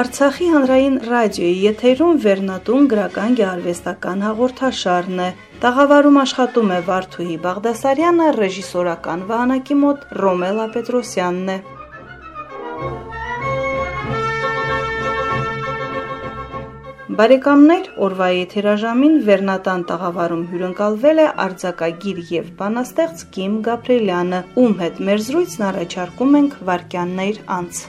Արցախի հանրային ռադիոյի եթերում Վերնատուն գրական գեղարվեստական հաղորդաշարն է։ Տաղավարում աշխատում է Վարդուհի Բաղդասարյանը, ռեժիսորական վահանակի մոտ Ռոմելա Պետրոսյանն է։ Բարեկամներ, օրվա եթերաժամին Վերնատան տաղավարում հյուրընկալվել է արձակագիր եւ բանաստեղծ Կիմ Գաբրելյանը, ում հետ մեր զրույցն առաջարկում ենք վարքյաններ անց։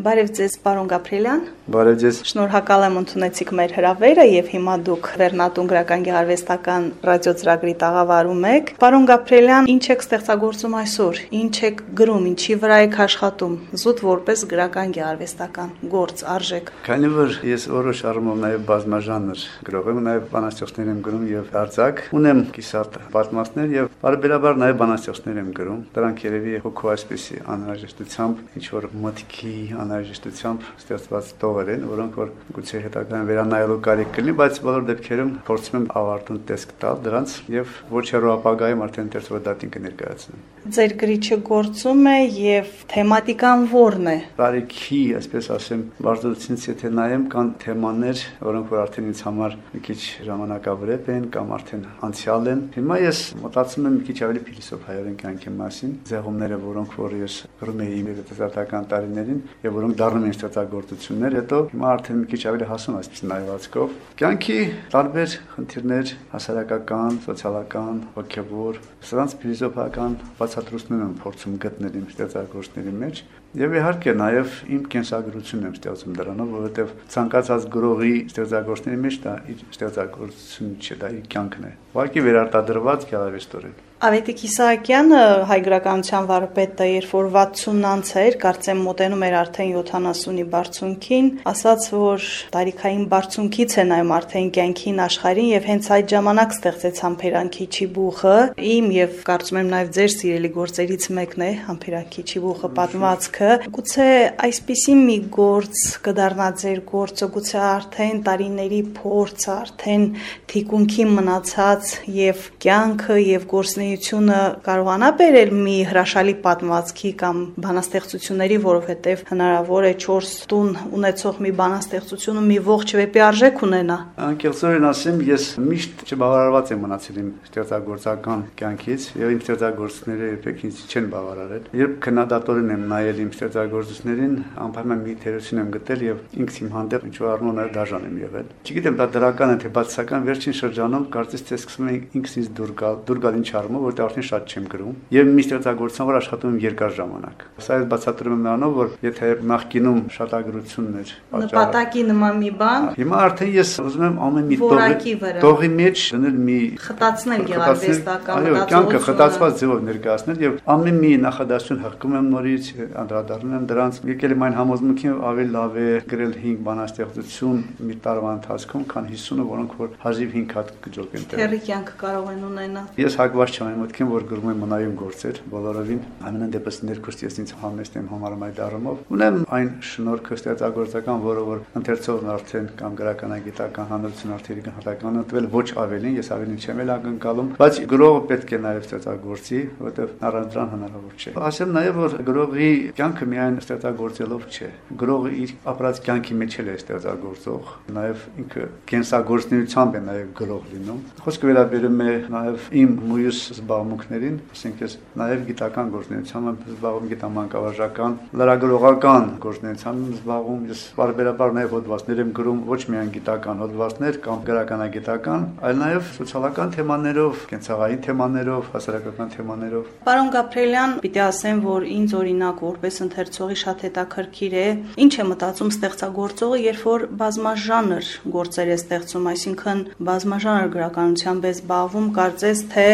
Բարև ձեզ, պարոն Գաբրիելյան։ Բարև ձեզ։ Շնորհակալ եմ ընդունեցիք մեր հրավերը եւ հիմա դուք Վերնատուն գրական գեղարվեստական ռադիոծրագրի տաղավարում եք։ Պարոն Գաբրիելյան, ինչ եք ստեղծագործում այսօր։ Ինչ եք գրում, ինչի վրա եք աշխատում։ Զուտ որպես գրական գեղարվեստական գործ արժեք։ Քանի որ ես որոշ առումով նաեւ բազմաժանր գրող եմ, նաեւ բանաստեղծներ եմ գրում եւ արձակ, ունեմ կիսատ պատմածներ եւ բարբերաբար նաեւ բանաստեղծներ եմ գրում։ Դրանք երևի հոգու այսպեսի անհրաժեշտությամբ ինչ որ մտքի անհրաժեշտությամբ ստեղծված տողեր են, որոնք որ գուցե հետագայում վերանայելու կարիք կլինի, բայց բոլոր դեպքերում փորձում եմ ավարտուն տեսք տալ դրանց եւ ոչ հեռու ապագայում արդեն դերձվա դատին կներկայացնեմ։ Ձեր գրիչը գործում է եւ թեմատիկան ո՞րն է։ Տարիքի, այսպես ասեմ, բարձրությունից եթե նայեմ, կան թեմաներ, որոնք որ արդեն ինձ համար մի քիչ ժամանակավրեպ են կամ արդեն անցյալ են։ Հիմա ես մտածում եմ մի քիչ ավելի փիլիսոփայորեն կյանքի մասին, զեղումները, որոնք որ ես գրում էի իմ հետազոտական տարիներին եւ որոնք դառնում են ստեղծագործություններ, հետո հիմա արդեն մի քիչ ավելի հասուն այսպես նայվածքով։ Կյանքի տարբեր խնդիրներ, հասարակական, սոցիալական, հոգեվոր, սրանց փիլիսոփական բացատրություններ եմ փորձում գտնել իմ ստեղծագործությունների մեջ Եվ իհարկե նաև իմ կենսագրությունն եմ ստեղծում դրանով, որովհետև ցանկացած գրողի ստեղծագործների մեջ դա իր ստեղծագործություն չէ, դա իր կյանքն է։ Ուղղակի վերարտադրված գեղարվեստորեն։ Ավետիք Իսահակյանը հայ գրականության վարպետը, երբ որ 60-ն անց էր, կարծեմ մոտենում էր արդեն 70-ի բարձունքին, ասաց, որ տարիքային բարձունքից է նայում արդեն կյանքին աշխարհին եւ հենց այդ ժամանակ ստեղծեց համբերանքիչի բուխը։ Իմ եւ կարծում եմ նաեւ ձեր սիրելի գործերից մեկն է համբերանքիչի բուխը պատմվածքը։ Գուցե այսպիսի մի գործ կդառնա ձեր գործը, գուցե արդեն տարիների փորձ, արդեն թիկունքի մնացած եւ կյանքը եւ գործնի գոյությունը կարողանա բերել մի հրաշալի պատմվածքի կամ բանաստեղծությունների, որովհետև հնարավոր է 4 տուն ունեցող մի բանաստեղծությունը մի ողջ վեպի արժեք ունենա։ Անկեղծորեն ասեմ, ես միշտ չբավարարված եմ մնացել իմ ստեղծագործական կյանքից եւ իմ ստեղծագործությունները երբեք ինձ չեն բավարարել։ Երբ քննադատորեն եմ նայել իմ ստեղծագործություններին, անպայման մի թերություն եմ գտել եւ ինքս իմ հանդեպ ինչ որ առնու նաեւ դաժան եմ եղել։ Չգիտեմ դա դրական է թե բացասական, վերջին շրջանում կարծես թե սկսում եմ ինքս ինձ դուր գալ, դուր գալ ինչ առումով առումով, որտեղ արդեն շատ չեմ գրում, եւ մի ստեղծագործության վրա աշխատում եմ երկար ժամանակ։ Սա ես բացատրում եմ նրանով, որ եթե նախկինում շատագրությունն էր, նպատակի նման մի բան, հիմա արդեն ես ուզում եմ ամեն մի տողի տողի մեջ դնել մի խտացնել գեղարվեստական այո, կյանքը խտացված ձևով ներկայացնել եւ ամեն մի նախադասություն հղկում եմ նորից, անդրադառնում եմ դրանց։ Եկել եմ այն համոզմունքին, ավելի լավ է գրել 5 բանաստեղծություն մի տարվա ընթացքում, քան 50-ը, որոնք որ հազիվ 5 հատ կջոկ են տեղ։ Թերի կյանք կարող են ունենալ։ Ես հակված չեմ այն մտքին, որ գրում եմ մնայուն գործեր, բոլորովին ամենայն դեպս ներքուստ ես ինձ համեստ եմ համարում այդ առումով։ Ունեմ այն շնորհքը ստեղծագործական, որը որ ընթերցողն արդեն կամ գրականագիտական հանրություն արդեն գնահատական ընտրել ոչ ավելին, ես ավելին չեմ էլ ակնկալում, բայց գրողը պետք է նաև ստեղծագործի, որովհետև առանց դրան հնարավոր չէ։ Ասեմ նաև, որ գրողի կյանքը միայն ստեղծագործելով չէ։ Գրողը իր ապրած կյանքի մեջ էլ է ստեղծագործող, նաև ինքը կենսագործնությամբ է նաև գրող լինում։ Խոսքը վերաբերում է նաև իմ մույս զբաղմունքներին, ասենք ես նաև գիտական գործունեությամբ եմ զբաղվում գիտամանկավարժական, լրագրողական գործունեությամբ եմ զբաղվում, ես բարբերաբար նաև հոդվածներ եմ գրում ոչ միայն գիտական հոդվածներ կամ գրականագիտական, այլ նաև սոցիալական թեմաներով, կենցաղային թեմաներով, հասարակական թեմաներով։ Պարոն Գաբրելյան, պիտի ասեմ, որ ինձ օրինակ որպես ընթերցողի շատ հետաքրքիր է, ինչ է մտածում ստեղծագործողը, երբ որ բազմաժանր գործեր է ստեղծում, այսինքն բազմաժանր գրականությամբ է զբաղվում, կարծես թե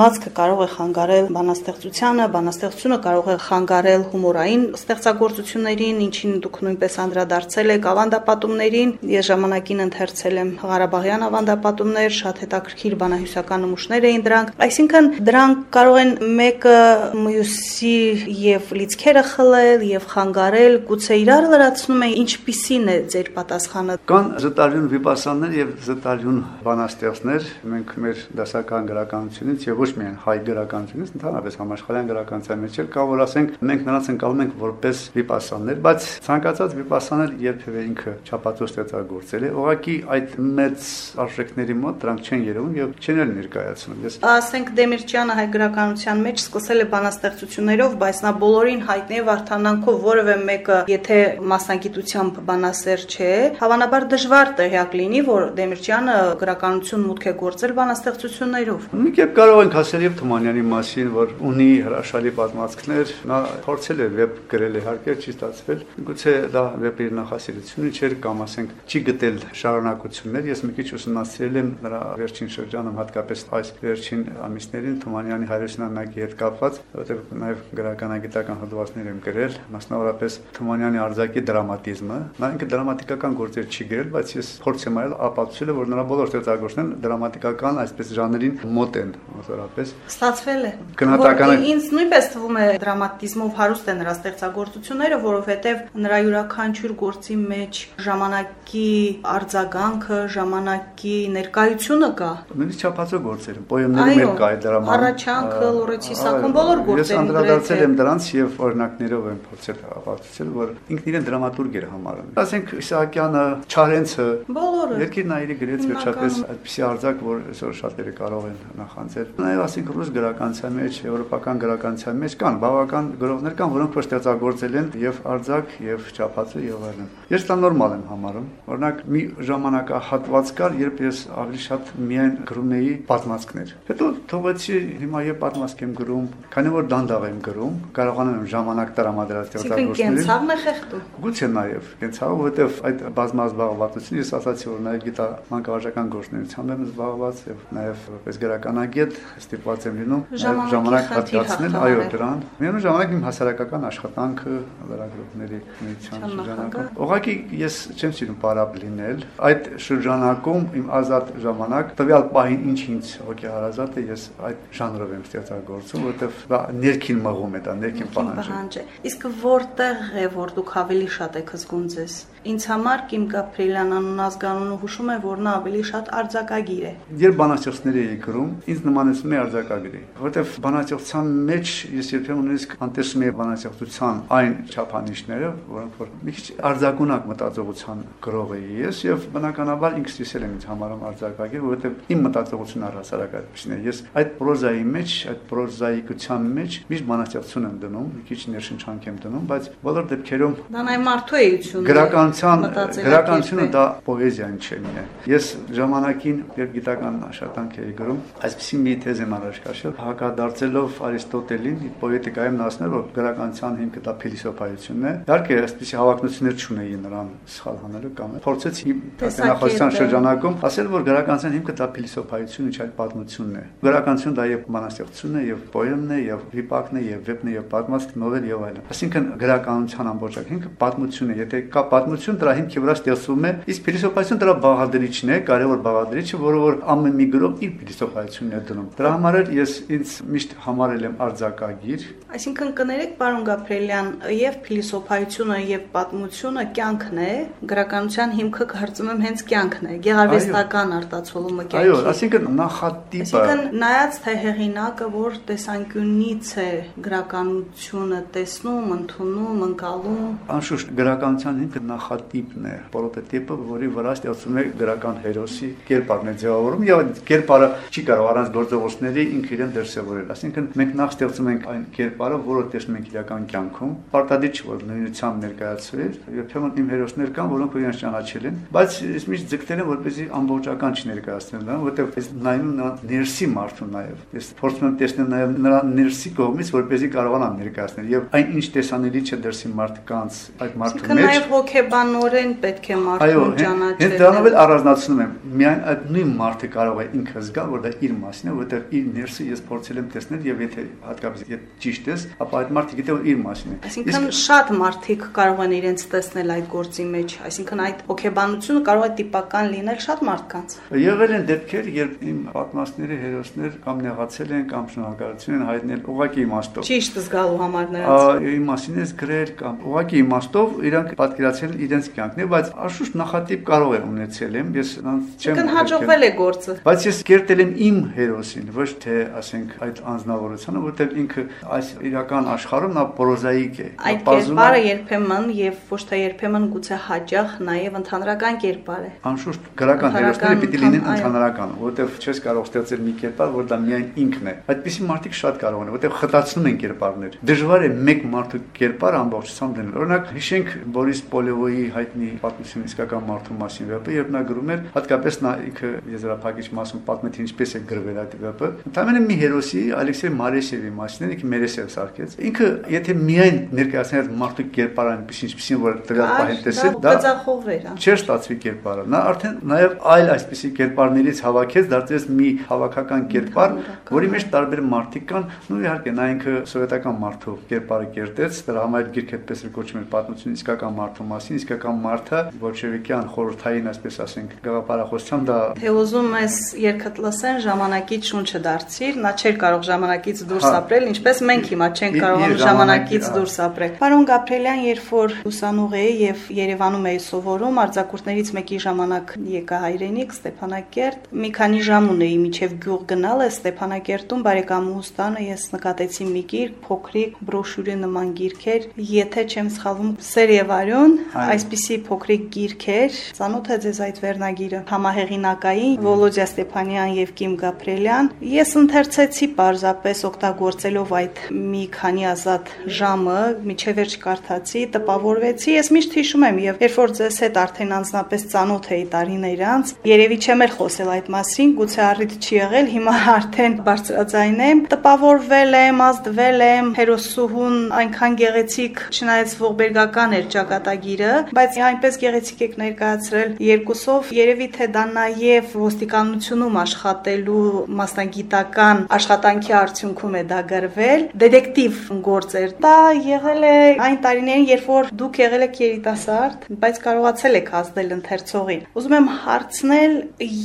պատմվածքը կարող է խանգարել բանաստեղծությանը, բանաստեղծությունը կարող է խանգարել հումորային ստեղծագործություններին, ինչին դուք նույնպես անդրադարձել եք ավանդապատումներին։ Ես ժամանակին ընթերցել եմ Ղարաբաղյան ավանդապատումներ, շատ հետաքրքիր բանահյուսական նմուշներ էին դրանք։ Այսինքն դրանք կարող են մեկը մյուսի եւ լիցքերը խլել եւ խանգարել, գուցե իրար լրացնում է, ինչպիսին է ձեր պատասխանը։ Կան զտալյուն վիպասաններ եւ զտալյուն բանաստեղծներ, մենք մեր դասական գրականությունից եւ ոչ միայն հայ գրականությունից, ընդհանրապես համաշխարհային գրականության մեջ էլ կա որ ասենք մենք նրանց ընկալում ենք որպես վիպասաններ, բայց ցանկացած վիպասանել երբևէ ինքը չափածո ստեղծագործել է, ուղղակի այդ մեծ արժեքների մոտ դրանք չեն երևում եւ չեն էլ ներկայացնում։ Ես ասենք Դեմիրճյանը հայ գրականության մեջ սկսել է բանաստեղծություններով, բայց նա բոլորին հայտնի է վարթանանքով որևէ մեկը, եթե մասնագիտությամբ բանասեր չէ, հավանաբար դժվար տեղյակ լինի, որ Դեմիրճյանը գրականություն մուտք է գործել բանաստեղծություններով։ Մի կերպ կարող ենք ասել եւ Թումանյանի մասին, որ ունի հրաշալի պատմվածքներ, նա փորձել է վեբ գրել իհարկե չի ստացվել։ Գուցե դա վեպի նախասիրությունը չէր կամ ասենք չի գտել շարունակություններ։ Ես մի քիչ ուսումնասիրել եմ նրա վերջին շրջանում, հատկապես այս վերջին ամիսներին Թումանյանի հայրենիքի հետ կապված, որովհետեւ նաեւ գրականագիտական հոդվածներ եմ գրել, մասնավորապես Թումանյանի արձակի դրամատիզմը։ Նա ինքը դրամատիկական գործեր չի գրել, բայց ես փորձ եմ արել ապացուցել, որ նրա բոլոր ստեղծագործներն դրամատիկական այսպես ժանրին մոտ են, մասնավորապես։ Ստացվել է։ Գնահատականը ինձ նույնպես թվում է դրամատիզմով հարուստ է նրա ստեղծագործությունները, որովհետև նրա յուրաքանչյուր գործի մեջ ժամանակի արձագանքը, ժամանակի ներկայությունը կա։ Նույնիսկ չափածո գործերը, պոեմներում էլ կա այդ դրաման։ Առաջանքը, Լորեցիսակում բոլոր գործերում։ Ես անդրադարձել եմ դրանց եւ օրինակներով եմ փորձել ապացուցել, որ ինքն իրեն դրամատուրգ էր համարում։ Ասենք Իսահակյանը, Չարենցը, բոլորը երկիր նայիրի գրեց վերջապես այդպիսի արձակ, որ այսօր շատերը կարող են նախանձել։ Նաեւ ասենք ռուս գրականության մեջ, եվրոպական գրականության մեջ կան բավական գրողներ կան, որոնք որ ստեղծագործել են եւ արձակ եւ չափածը եւ այլն։ Ես դա նորմալ եմ համարում։ Օրինակ մի ժամանակահատված կար, երբ ես ավելի շատ միայն գրում էի պատմվածքներ։ Հետո թողեցի հիմա եւ պատմվածք եմ գրում, քանի որ դանդաղ եմ գրում, կարողանում եմ ժամանակ տրամադրել ստեղծագործություններին։ Կենցաղն է խեղդում։ Գուցե նաեւ կենցաղը, որովհետեւ այդ բազմազբաղվածությունը ես ասացի, որ նաեւ գիտա մանկավարժական գործունեությամբ եմ զբաղված եւ նաեւ որպես գրականագետ ստիպված եմ լինում ժամանակ հատկացնել, այո, դրան։ Միևնույն ժամանակ իմ հասարակական աշխատանքը լրագրողների միության շրջանակում։ Ուղղակի ես չեմ սիրում պարապ լինել։ Այդ շրջանակում իմ ազատ ժամանակ տվյալ պահին ինչ ինձ հոգեհարազատ է, ես այդ ժանրով եմ ստեղծագործում, որովհետև ներքին մղում է, դա ներքին պահանջ Իսկ որտեղ է, որ դուք ավելի շատ եք զգում ձեզ։ Ինձ համար Կիմ Գաբրիելյան անուն ազգանունը հուշում է, որ նա ավելի շատ արձակագիր է։ Երբ բանաստեղծների էի գրում, ինձ նմանեցնում է արձակագրի, որովհետև բանաստեղծության մեջ ես երբեմն նույնիսկ անտեսում եմ բանաստեղծության այն չափանիշները, որոնք որ մի քիչ արձակունակ մտածողության գրող էի ես եւ բնականաբար ինքս ես եմ ինձ համարում արձակագիր, որովհետեւ իմ մտածողությունը առհասարակ այդպեսին է։ Ես այդ պրոզայի մեջ, այդ պրոզայիկության մեջ միշտ բանաստեղծություն եմ դնում, մի քիչ ներշնչանք եմ դնում, բայց բոլոր դեպքերում դա նաև մարդու էությունն է։ Գրականության գրականությունը դա պոեզիան չէ միայն։ Ես ժամանակին երբ գիտական աշխատանք էի գրում, այսպեսի մի թեզ եմ առաջ քաշել, հակադարձելով Արիստոտելին, պոետիկայում նա էր, որ գրականության հիմքը դա փիլիսոփայությունն է։ Իհարկե, այսպեսի հավակնություններ չունեի նրան սխալ հանելու կամ փորձեցի նախասության շրջանակում ասել, որ գրականության հիմքը դա փիլիսոփայությունը չէ, այլ պատմությունն է։ Գրականություն դա եւ բանաստեղծությունն է, եւ պոեմն է, եւ վիպակն է, եւ վեպն է, եւ պատմվածք, նովել եւ այլն։ Այսինքն գրականության ամբողջակ հիմքը պատմությունն է։ Եթե կա պատմություն, դրա հիմքի վրա ստեղծվում է, իսկ փիլիսոփայությունը դրա բաղադրիչն է, կարևոր բաղադրիչը, որը որ ամեն մի գրող իր փիլիսոփայությունն է դնում։ Դրա համար էլ ես ինձ միշտ համարել եմ արձակագիր։ Այսինքն կներեք, պարոն Գաբրելյան, եւ փիլիսոփայությունը եւ պատմությունը կյանքն է, գրականության հիմքը կարծում եմ հենց կյանքն է, գեղարվեստական արտացոլումը կյանքի։ Այո, այսինքն նախատիպը։ Այսինքն նայած թե հեղինակը որ տեսանկյունից է գրականությունը տեսնում, ընդունում, ընկալում։ Անշուշտ գրականության հիմքը նախատիպն է, պրոտոտիպը, որի վրա ստեղծում է գրական հերոսի կերպարն է ձևավորում եւ կերպարը չի կարող առանց գործողությունների ինքը իրեն դրսևորել։ Այսինքն մենք նախ ստեղծում ենք այն կերպարը, որը տեսնում ենք իրական կյանքում։ Պարտադիր չէ որ նույնությամբ ներկայացվեր։ Երբեմն իմ հերոսներ կան, որոնք իրենց ճանաչել են, բայց ես միշտ ձգտել եմ որպեսզի ամբողջական չներկայացնել նրան, որովհետեւ ես նայում նրա ներսի մարդուն նաեւ։ Ես փորձում եմ տեսնել նաեւ նրա ներսի կողմից, որպեսզի կարողանամ ներկայացնել եւ այն ինչ տեսանելի չէ դրսի մարդկանց այդ մարդու մեջ։ Նաեւ հոգեբան Բնականորեն պետք է մարդուն ճանաչել։ Այո, դրանով էլ առանձնացնում եմ։ Միայն այդ նույն մարդը կարող է ինքը զգալ, որ դա իր մասն է, որտեղ իր ներսը ես փորձել եմ տեսնել եւ եթե հատկապես եթե ճիշտ ես, ապա այդ մարդը գիտե որ իր մասն է։ Այսինքն շատ մարդիկ կարող են իրենց տեսնել այդ գործի մեջ, այսինքն այդ հոգեբանությունը կարող է տիպական լինել շատ մարդկանց։ Եղել են դեպքեր, երբ իմ պատմածների հերոսներ կամ նեղացել են կամ շնորհակալություն են հայտնել ուղակի իմաստով։ Ճիշտ զգալու համար նրանց։ Իմ մասին ես գրել կամ ուղակի իմաստով իրանք պատկերացրել իրենց կյանքն է, բայց աշուշ նախատիպ կարող է ունեցել եմ, ես նրանց չեմ։ Կն հաջողվել է գործը։ Բայց ես կերտել եմ իմ հերոսին, ոչ թե ասենք այդ անznավորությունը, որտեղ ինքը այս իրական աշխարհում նա պրոզայիկ է։ Այդ կերպարը երբեմն եւ ոչ թե երբեմն գուցե հաճախ նաեւ ընդհանրական կերպար է։ Անշուշտ գրական հերոսները պիտի լինեն ընդհանրական, որտեղ չես կարող ստեղծել մի կերպար, որ դա միայն ինքն է։ Այդպիսի մարդիկ շատ կարող են, որտեղ խտացնում են կերպարներ։ Դժվար է մեկ մարդու կերպար ամբողջությամբ դնել։ Օրինակ հիշենք Բորիս Պոլևոյի հայտնի պատմություն իսկական մարդու մասին վեպը, երբ նա գրում էր, հատկապես նա ինքը եզրափակիչ մասում պատմել թե ինչպես է գրվել այդ վեպը։ Ընդհանրապես մի հերոսի Ալեքսեյ Մարեսևի մասին, ինքը Մերեսև սարքեց։ Ինքը եթե միայն ներկայացնել մարդու կերպարը այնպես ինչպեսին որ տվյալ պահին տեսել, դա էր։ Չէր ստացվի կերպարը։ Նա արդեն նաև այլ այսպիսի կերպարներից հավաքեց, դարձրեց մի հավաքական կերպար, որի մեջ տարբեր մարդիկ կան, ու իհարկե նա ինքը սովետական մարդու կերպարը կերտեց, դրա համար գիրք այդպես էր կոչվում պատմություն իսկական մարդու մասին, իսկական մարդը բոլշևիկյան խորհրդային, այսպես ասենք, գաղափարախոսությամբ դա Թե ուզում ես երկդ լսեն ժամանակից շունչը դարձիր, նա չէր կարող ժամանակից դուրս հա։ ապրել, ինչպես մենք հիմա չենք կարողանում ժամանակից դուրս ապրել։ Պարոն Գաբրելյան, երբ որ ուսանող էի եւ Երևանում էի սովորում, արձակուրդներից մեկի ժամանակ եկա հայրենիք Ստեփանակերտ, մի քանի ժամ ունեի միջև գյուղ գնալ, է Ստեփանակերտում բարեկամուհուս տանը ես նկատեցի մի գիրք, փոքրիկ բրոշյուրի նման գիրք էր, եթե չեմ սխալվում, Սեր եւ Արյուն, այսպիսի փոքրիկ գիրք էր, ծանոթ է ձեզ այդ վերնագիրը, համահեղինակային Վոլոդիա Ստեփանյան եւ Կիմ Գաբրելյան։ Ես ընթերցեցի պարզապես օգտագործելով այդ մի քանի ազատ ժամը, միջև վերջ կարդացի, տպավորվեցի, ես միշտ հիշում եմ եւ երբ որ ձեզ հետ արդեն անձնապես ծանոթ էի տարիներ անց, երևի չեմ էլ խոսել այդ մասին, գուցե առիթ չի եղել, հիմա արդեն բարձրաձայն եմ, տպավորվել եմ, ազդվել եմ, հերոսուհուն այնքան գեղեցիկ, չնայած ողբերգական էր ճակատագիրը, բայց այնպես գեղեցիկ եք ներկայացրել երկուսով, երևի թե դա նաեւ ոստիկանությունում աշխատելու մասնագիտական աշխատանքի արդյունքում է դա գրվել, դետեկտիվ գործ էր։ Դա եղել է այն տարիներին, երբ որ դուք եղել եք երիտասարդ, բայց կարողացել եք ազդել ընթերցողին։ Ուզում եմ հարցնել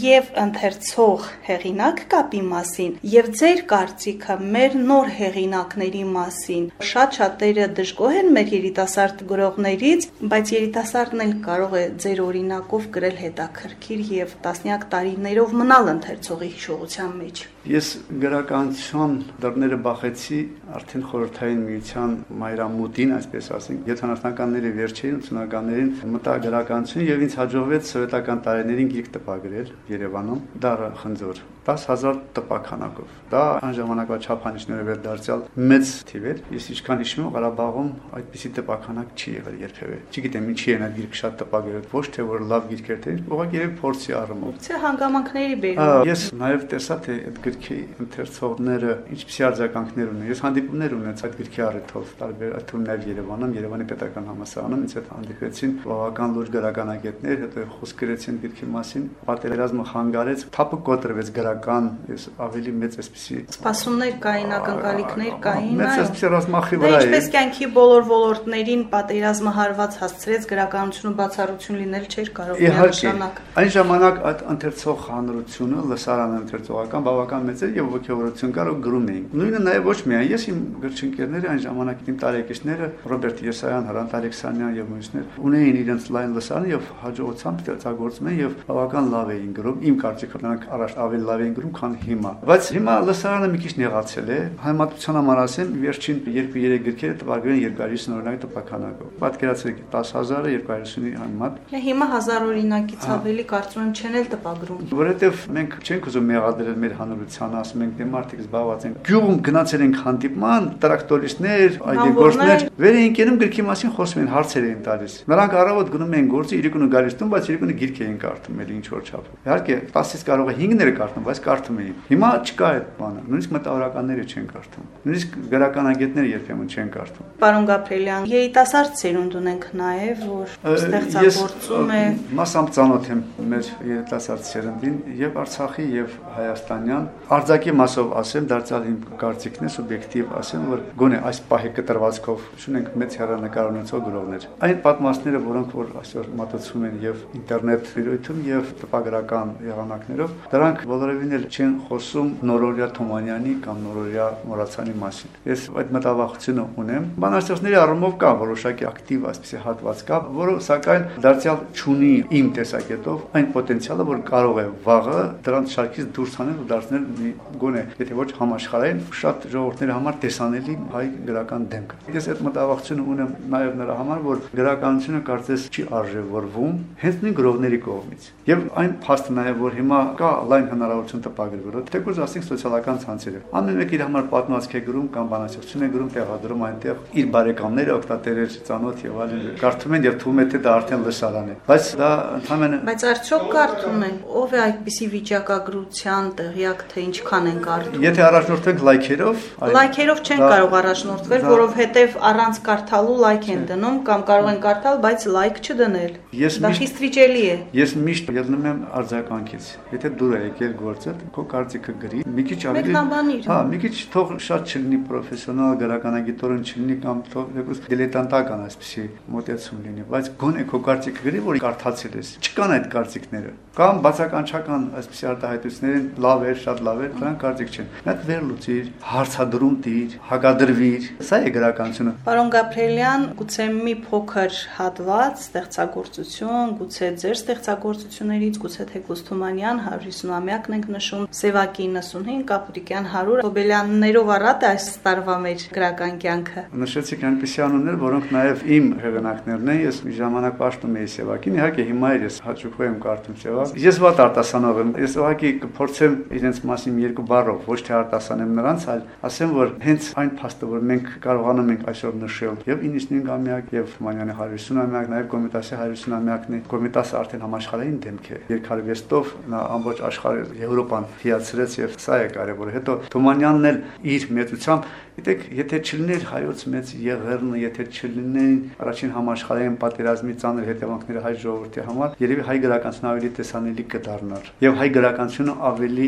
եւ ընթերցող հեղինակ կապի մասին եւ ձեր կարծիքը մեր նոր հեղինակների մասին։ Շատ շատերը դժգոհ են մեր երիտասարդ գրողներից, բայց երիտասարդն էլ կարող է ձեր օրինակով գրել հետաքրքիր եւ տասնյակ տարիներով մնալ ընթերցողի հիշողության մեջ։ Ես գրականության դռները բախեցի արդեն խորհրդային միության մայրամուտին, այսպես ասենք, 70-ականների վերջերին, 80-ականներին մտա գրականություն եւ ինձ հաջողվեց սովետական տարիներին գիրք տպագրել Երևանում, դարը խնձոր 10000 տպականակով։ Դա այն ժամանակվա չափանիշներով էր դարձյալ մեծ թիվ էր։ Ես ինչքան հիշում եմ, Ղարաբաղում այդպիսի տպականակ չի եղել երբևէ։ Չգիտեմ ինչի են այդ գիրք շատ տպագրել, ոչ թե որ լավ գիրքեր թե, ուղղակի փորձի առումով։ Չէ հանգամանքների բերում։ Ես նաև տեսա թե այդ գրքի ընթերցողները ինչպիսի արձագանքներ ունեն։ Ես հանդիպումներ ունեցա այդ գրքի առիթով, տարբեր այդ թումներ Երևանում, Երևանի պետական համալսարանում ինձ հետ հանդիպեցին բավական լուրջ գրականագետներ, հետո խոսք գրեցին գրքի մասին, պատերազմը խանգարեց, թափը կոտրվեց գրական, ես ավելի մեծ էսպիսի սպասումներ կային, ակնկալիքներ կային։ Մեծ էսպիսի ռազմախի վրա է։ Ինչպես կյանքի բոլոր ոլորտներին պատերազմը հարված հասցրեց գրականությունը բացառություն լինել չէր կարող միանշանակ։ Այն ժամանակ այդ ընթերցող հանրությունը, լսարանը ընթերցողական բավական մեծ էր եւ ողջավորություն կար ու գրում էին։ Նույնը նաեւ ոչ միայն ես իմ գրչընկերները այն ժամանակ իմ տարեկիցները Ռոբերտ Եսայան, Հրանտ Ալեքսանյան եւ մյուսներ ունեին իրենց լայն լսարանը եւ հաջողությամբ ստեղծագործում են եւ բավական լավ էին գրում։ Իմ կարծիքով նրանք առաջ ավելի լավ էին գրում, քան հիմա։ Բայց հիմա լսարանը մի քիչ նեղացել է։ Համատության համար ասեմ, վերջին 2-3 գրքերը տպագրել են երկարից օրինակ տպականակով։ Պատկերացրեք 10000-ը 250-ի համեմատ։ Հիմա 1000 օրինակից ավելի կարծում եմ չեն էլ տպագրում։ Որովհետեւ մենք չենք ուզում մեղադրել մեր հանրությանը, ասում ենք դե մարդիկ զբաղված են։ Գյուղում գնացել ենք հանդիպման, տրակտորիստներ, այգեգործներ, վեր էին կենում գրքի մասին խոսում են, հարցեր էին տալիս։ Նրանք առավոտ գնում էին գործի, իրիկունը գալիս տուն, բայց իրիկունը գիրք էին կարդում, էլի ինչ որ չափ։ Իհարկե 10-ից կարող է 5-ները կարդում, բայց կարդում էին։ Հիմա չկա այդ բանը, նույնիսկ մտավորականները չեն կարդում։ Նույնիսկ գրականագետները երբեմն չեն կարդում։ Պարոն Գաբրելյան, երիտասարդ սերունդ ունենք նաև, որ ստեղծագործում է։ Մասամբ ծանոթ եմ մեր երիտասարդ սերնդին եւ Արցախի եւ Հայաստանյան։ Արձակի մասով ասեմ, դարձյալ իմ կարծիքն է սուբյեկտիվ ասեմ, որ գոնե այս պահի կտրվածքով ունենք մեծ հեռանկար ունեցող գրողներ։ Այն պատմածները, որոնք որ այսօր մատուցվում են եւ ինտերնետ վիրույթում եւ տպագրական եղանակներով, դրանք բոլորովին էլ չեն խոսում Նորորիա Թոմանյանի կամ Նորորիա Մորացյանի մասին։ Ես այդ մտավախությունը ունեմ։ Բանաստեղծների առումով կա որոշակի ակտիվ այսպիսի հատված կա, որը սակայն դարձյալ ճունի իմ տեսակետով այն պոտենցիալը, որ կարող է վաղը դրանց շարքից դուրս հանել ու դարձնել մի գոնե, եթե ոչ համաշխարհային, շատ ժողովրդների համար տեսանելի հայ գրական դեմք։ Ես այդ մտավախությունը ունեմ նաև նրա համար, որ գրականությունը կարծես չի արժևորվում հենց նույն գրողների կողմից։ Եվ այն փաստը նաև որ հիմա կա լայն հնարավորություն տպագրելու, թեկուզ ասենք սոցիալական ցանցերը։ Ամեն մեկ իր համար պատմվածք է գրում կամ բանասիրություն է գրում, տեղադրում այնտեղ իր բարեկամները, օգտատերեր, ծանոթ եւ այլն կարդում են եւ թվում է թե դա արդեն լսարան է։ Բայց դա ընդհանրապես Բայց արդյոք կարդում են։ Ով է այդպիսի վիճակագրության տեղյակ, թե ինչքան են կարդում։ Եթե առաջնորդվենք լայքերով, լայքերով չեն կարող առաջնորդվել, որովհետեւ առանց կարդալու լայք են դնում կամ կարող են կարդալ, բայց լայք չդնել։ Դա խիստ վիճելի է։ Ես միշտ ելնում եմ արձագանքից։ Եթե դուր է եկել գործը, քո կարծիքը գրի, մի քիչ ավելի Հա, մի քիչ թող շատ չլինի պրոֆեսիոնալ գրականագիտորեն չլինի կամ թող դեպս դիլետանտական այսպեսի մոտեցում լինի, բայց գոնե քո կարծիքը գրի, որ կարդացել ես։ Չկան այդ կարծիքները։ Կամ բացականչական այսպեսի արտահայտություններին լավ էր, շատ լավ էր, դրանք կարծիք չեն։ Նա վերլուծիր, հարցադրում դիր, հագադրվիր։ Սա է գրականությունը։ Պարոն Գաբրելյան, գուցե մի փոքր հատված ստեղծագործություն, գուցե ձեր ստեղծագործություններից, գուցե թե Գուստումանյան 150-ամյակն ենք նշում, Սևակի 95, Կապուտիկյան 100 Հոբելյաններով առատ է այս տարվա մեր գրական կյանքը։ Նշեցիք այնպիսի անուններ, որոնք նաև իմ հեղինակներն են, ես մի ժամանակ պաշտում էի Սևակին, իհարկե հիմա ես հաճույքով եմ կարդում Սևակ։ Ես ված արտասանող եմ։ Ես ուղղակի կփորձեմ իրենց մասին երկու բառով, ոչ թե արտասանեմ նրանց, այլ ասեմ, որ հենց այն փաստը, որ մենք կարողանում ենք այսօր նշել եւ 95-ամյակ եւ Մանյանի 150-ամյակ, նաեւ Կոմիտասի 150-ամյակն է։ Կոմիտասը արդեն համաշխարհային դեմք է։ Երկարվեստով նա ամբողջ աշխարհը Եվրոպան թիացրեց եւ սա է կարեւորը։ Հետո Թումանյանն էլ իր մեծությամբ Գիտեք, եթե չլիներ հայոց մեծ եղերնը, եթե չլինեն առաջին համաշխարհային պատերազմի ծանր հետևանքները հայ ժողովրդի համար, երևի հայ գրականությունը ավելի տեսանելի կդառնար։ Եվ հայ գրականությունը ավելի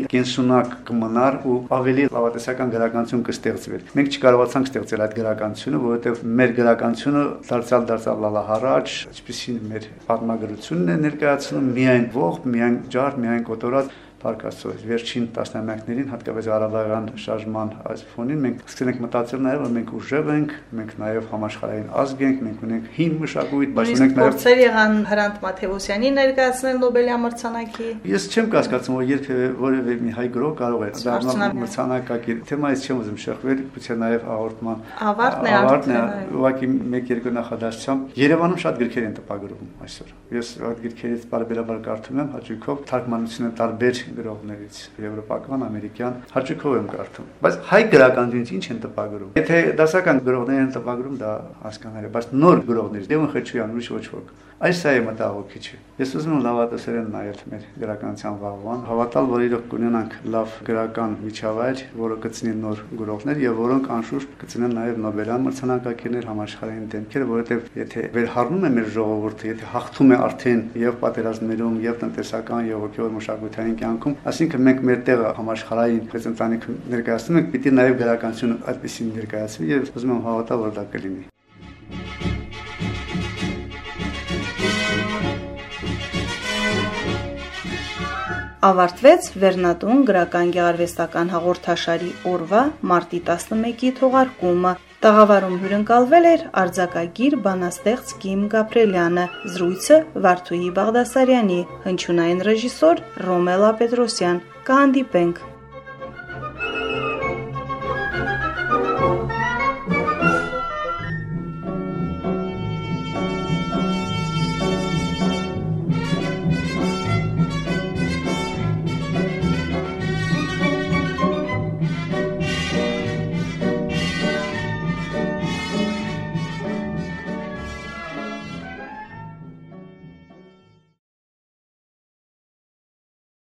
կենսունակ կմնար ու ավելի լավատեսական գրականություն կստեղծվեր։ Մենք չկարողացանք ստեղծել այդ գրականությունը, որովհետև մեր գրականությունը դարձյալ դարձյալ լալահարաճ, այսպեսին մեր պատմագրությունն է ներկայացնում միայն ողբ, միայն ջար, միայն կոտորած Փարքաստո վերջին տասնամյակներին հատկապես արաբական շարժման այս ֆոնին մենք սկսել ենք մտածել նաև որ մենք ուժեղ ենք, մենք նաև համաշխարհային ազգ ենք, մենք ունենք հին մշակույթ, բայց ունենք նաև փորձեր եղան Հրանտ Մաթեոսյանի ներկայացնել Նոբելյա մրցանակի։ Ես չեմ կասկածում որ երբևէ որևէ մի հայ գրող կարող է դառնալ մրցանակակիր։ Թեմայից չեմ ուզում շեղվել, գուցե նաև հաղորդման ավարտն է ավարտն է ուղղակի մեկ-երկու նախադասությամբ Երևանում շատ գրքեր են տպագրվում այսօր։ Ես այդ գրքերից բարբերաբար կարդում եմ հաճույքով թարգմանությունը տարբեր գրողներից եվրոպական, ամերիկյան հաճույքով եմ կարդում։ Բայց հայ գրականությունից ինչ են տպագրում։ Եթե դասական գրողներ են տպագրում, դա հասկանալի է, բայց նոր գրողներ, Դեվոն Խեչյան, ուրիշ ոչ ոք։ Այս սա է մտահոգիչը։ Ես ուզում եմ լավատեսերեն նայել մեր գրականության վաղվան, հավատալ, որ իրոք կունենանք լավ գրական միջավայր, որը կծնի նոր գրողներ եւ որոնք անշուշտ կծնեն նաեւ Նոբելյան մրցանակակիրներ համաշխարհային դեմքեր, որովհետեւ եթե վերհառնում է մեր ժողովուրդը, եթե հաղթում է արդեն եւ պատերազմներում, եւ տնտեսական եւ հոգեոր մշակութային կյանքում, ասինքն մենք մեր տեղը համաշխարհային ծնծանիք ներկայացնում ենք, պիտի նաեւ գրականությունը այդպեսին ներկայացվի եւ ուզում եմ հավատալ, որ դա կլինի։ ավարտվեց Վերնատուն գրական գեղարվեստական հաղորդաշարի օրվա մարտի 11-ի թողարկումը։ Տաղավարում հյուրընկալվել էր արձակագիր բանաստեղծ Կիմ Գաբրելյանը, զրույցը Վարդուհի Բաղդասարյանի, հնչյունային ռեժիսոր Ռոմելա Պետրոսյան։ Կհանդիպենք